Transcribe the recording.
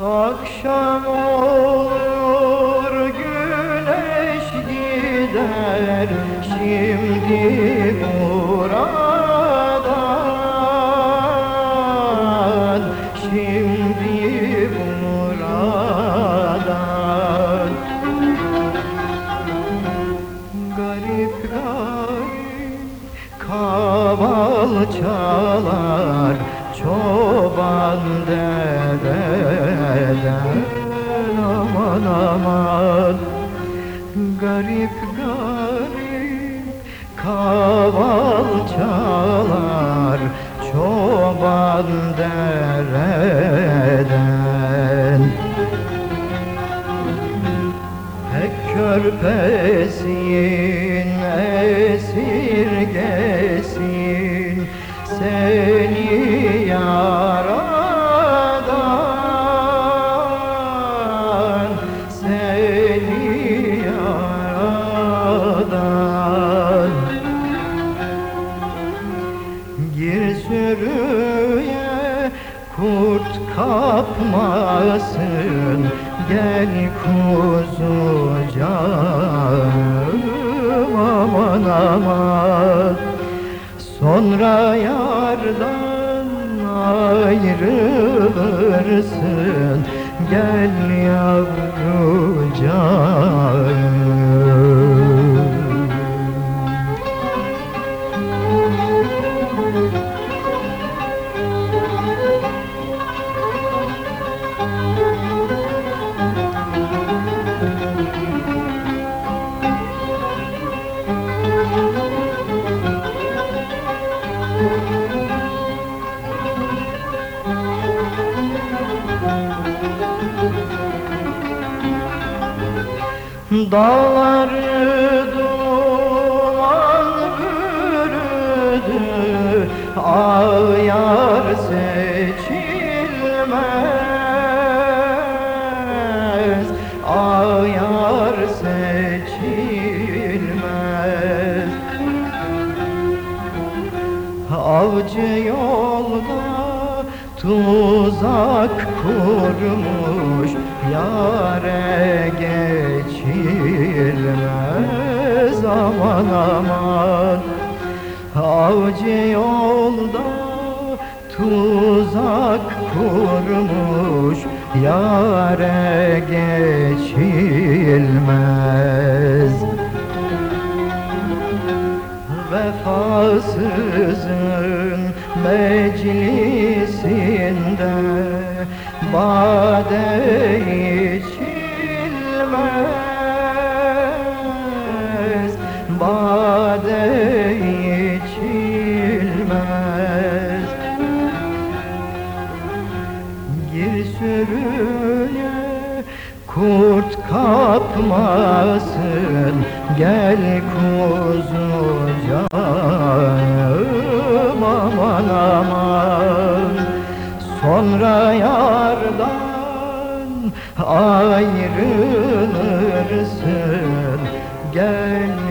Akşam olur güneş gider. Şimdi buradan Şimdi buradan. Garip garip kaval çalar çoban Garip garip kaval çalar çoban dereden. Pek körpesin, esirgesin seni yaradan, Gir sürüye kurt kapmasın. Gel kuzucağım aman aman. Sonra yardan ayrılırsın. Gel yavrucağım Dağlar duman bürüdü Ağyar seçilmez. Ağyar seçilmez. Avcı yolda tuzak kurmuş Yare geçilmez. Aman aman. Avcı yolda tuzak kurmuş Yare geçilmez. Vefasızın meclisinde Bade içilmez Bade içilmez Gir sürüye kurt kapmasın Gel kuzucağım aman aman Sonra yardan ayrılırsın. Gel